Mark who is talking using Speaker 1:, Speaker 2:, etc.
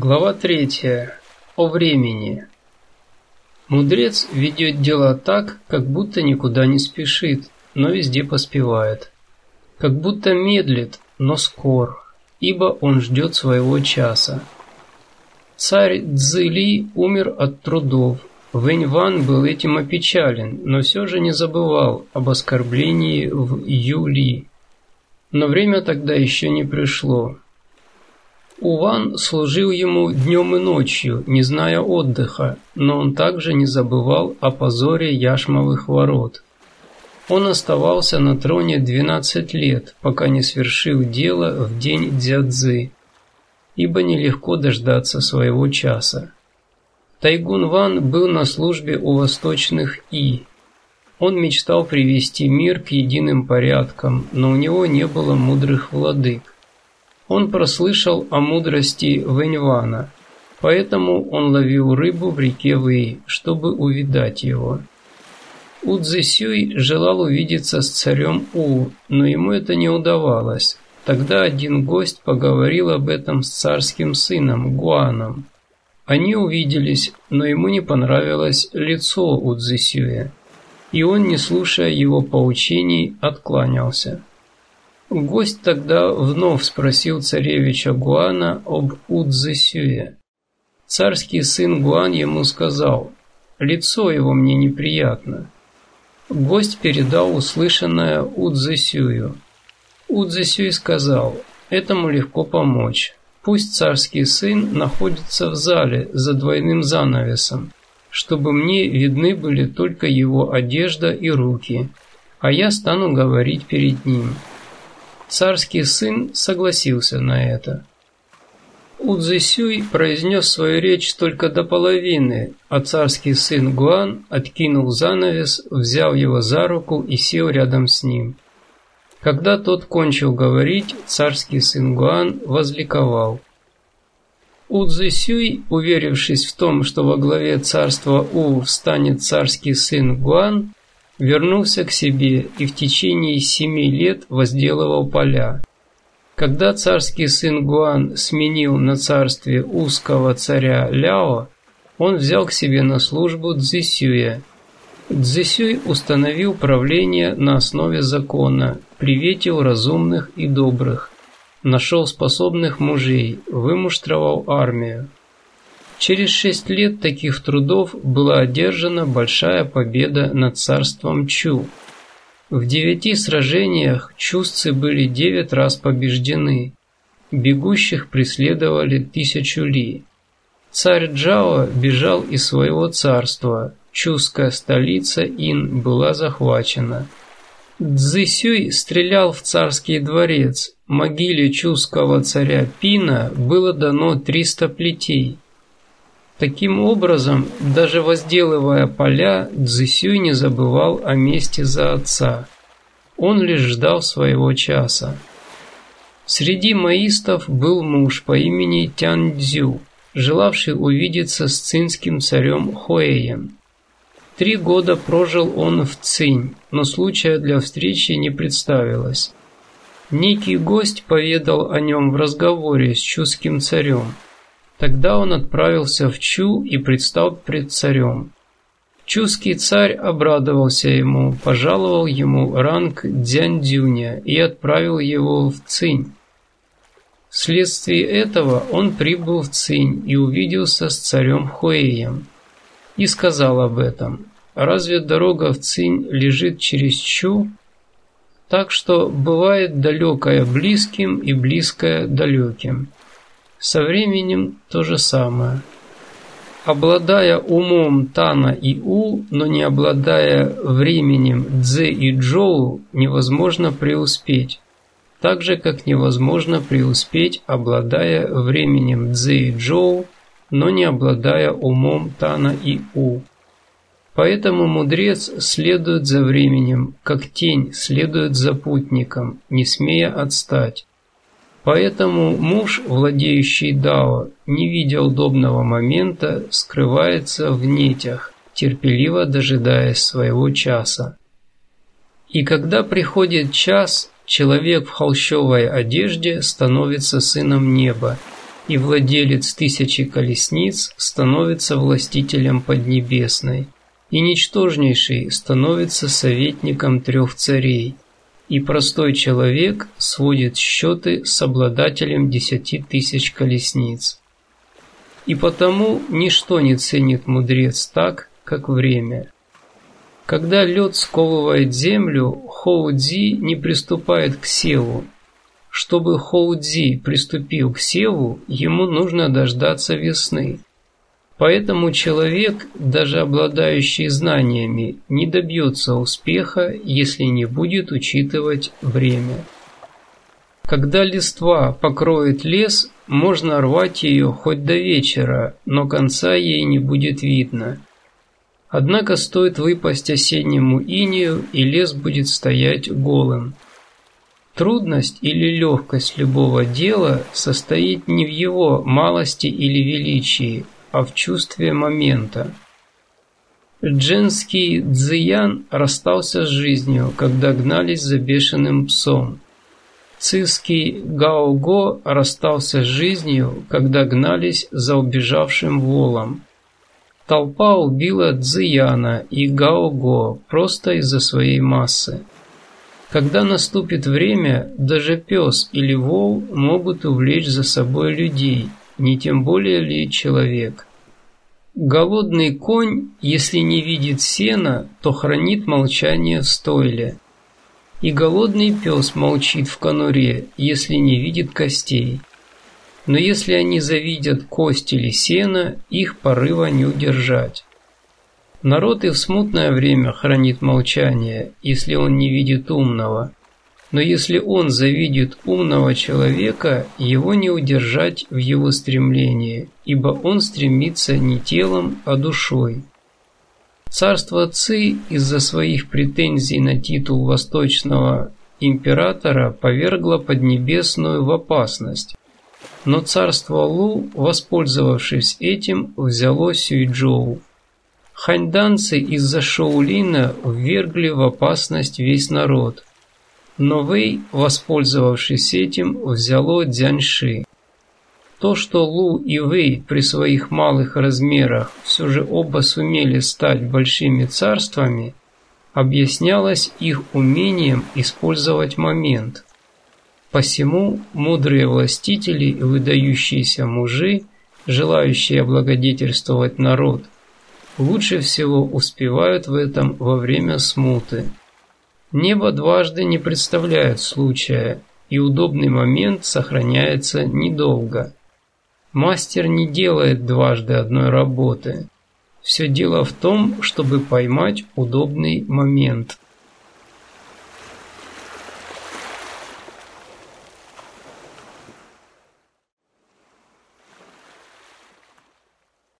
Speaker 1: Глава третья. О времени. Мудрец ведет дела так, как будто никуда не спешит, но везде поспевает. Как будто медлит, но скор, ибо он ждет своего часа. Царь Цзили умер от трудов. Вэнь Ван был этим опечален, но все же не забывал об оскорблении в Юли. Но время тогда еще не пришло. Уван служил ему днем и ночью, не зная отдыха, но он также не забывал о позоре яшмовых ворот. Он оставался на троне 12 лет, пока не свершил дело в день Дзядзы, ибо нелегко дождаться своего часа. Тайгун Ван был на службе у восточных И. Он мечтал привести мир к единым порядкам, но у него не было мудрых владык. Он прослышал о мудрости Вэньвана, поэтому он ловил рыбу в реке Вэй, чтобы увидать его. Удзисюй желал увидеться с царем У, но ему это не удавалось. Тогда один гость поговорил об этом с царским сыном Гуаном. Они увиделись, но ему не понравилось лицо Удзисюя, и он, не слушая его поучений, откланялся. Гость тогда вновь спросил царевича Гуана об Удзесюе. Царский сын Гуан ему сказал, «Лицо его мне неприятно». Гость передал услышанное Удзесюю. Удзесюй сказал, «Этому легко помочь. Пусть царский сын находится в зале за двойным занавесом, чтобы мне видны были только его одежда и руки, а я стану говорить перед ним». Царский сын согласился на это. Удзисюй произнес свою речь только до половины, а царский сын Гуан откинул занавес, взял его за руку и сел рядом с ним. Когда тот кончил говорить, царский сын Гуан возликовал. Удзисюй, уверившись в том, что во главе царства У встанет царский сын Гуан, вернулся к себе и в течение семи лет возделывал поля. Когда царский сын Гуан сменил на царстве узкого царя Ляо, он взял к себе на службу Цзисюя. Цзисюй установил правление на основе закона, приветил разумных и добрых, нашел способных мужей, вымуштровал армию. Через шесть лет таких трудов была одержана большая победа над царством Чу. В девяти сражениях чувцы были девять раз побеждены. Бегущих преследовали тысячу ли. Царь Джао бежал из своего царства. Чуская столица Ин была захвачена. Цзысюй стрелял в царский дворец. Могиле чуского царя Пина было дано 300 плетей. Таким образом, даже возделывая поля, Цзысюй не забывал о месте за отца. Он лишь ждал своего часа. Среди маистов был муж по имени Тян Цзю, желавший увидеться с цинским царем Хуэем. Три года прожил он в Цинь, но случая для встречи не представилось. Некий гость поведал о нем в разговоре с чуским царем – Тогда он отправился в Чу и предстал пред царем. Чуский царь обрадовался ему, пожаловал ему ранг Дзяндюня и отправил его в Цинь. Вследствие этого он прибыл в Цинь и увиделся с царем Хуэем и сказал об этом. Разве дорога в Цинь лежит через Чу? Так что бывает далекое близким и близкое далеким. Со временем то же самое. Обладая умом Тана и У, но не обладая временем Дзе и Джоу, невозможно преуспеть. Так же, как невозможно преуспеть, обладая временем Дзе и Джоу, но не обладая умом Тана и У. Поэтому мудрец следует за временем, как тень следует за путником, не смея отстать. Поэтому муж, владеющий Дао, не видя удобного момента, скрывается в нитях, терпеливо дожидаясь своего часа. И когда приходит час, человек в холщовой одежде становится сыном неба, и владелец тысячи колесниц становится властителем Поднебесной, и ничтожнейший становится советником трех царей, и простой человек сводит счеты с обладателем десяти тысяч колесниц. И потому ничто не ценит мудрец так, как время. Когда лед сковывает землю, Хоудзи не приступает к севу. Чтобы Хоудзи приступил к севу, ему нужно дождаться весны. Поэтому человек, даже обладающий знаниями, не добьется успеха, если не будет учитывать время. Когда листва покроет лес, можно рвать ее хоть до вечера, но конца ей не будет видно. Однако стоит выпасть осеннему инею, и лес будет стоять голым. Трудность или легкость любого дела состоит не в его малости или величии, а в чувстве момента. Дженский Цзиян расстался с жизнью, когда гнались за бешеным псом. Цисский Гаого расстался с жизнью, когда гнались за убежавшим волом. Толпа убила Цзияна и Гаого просто из-за своей массы. Когда наступит время, даже пес или вол могут увлечь за собой людей – не тем более ли человек. Голодный конь, если не видит сена, то хранит молчание в стойле. И голодный пес молчит в конуре, если не видит костей. Но если они завидят кость или сено, их порыва не удержать. Народ и в смутное время хранит молчание, если он не видит умного. Но если он завидит умного человека, его не удержать в его стремлении, ибо он стремится не телом, а душой. Царство Ци из-за своих претензий на титул восточного императора повергло Поднебесную в опасность. Но царство Лу, воспользовавшись этим, взяло Сюйчжоу. Ханьданцы из-за Шоулина ввергли в опасность весь народ – но Вэй, воспользовавшись этим, взяло Дзяньши. То, что Лу и Вэй при своих малых размерах все же оба сумели стать большими царствами, объяснялось их умением использовать момент. Посему мудрые властители и выдающиеся мужи, желающие облагодетельствовать народ, лучше всего успевают в этом во время смуты. Небо дважды не представляет случая, и удобный момент сохраняется недолго. Мастер не делает дважды одной работы. Все дело в том, чтобы поймать удобный момент –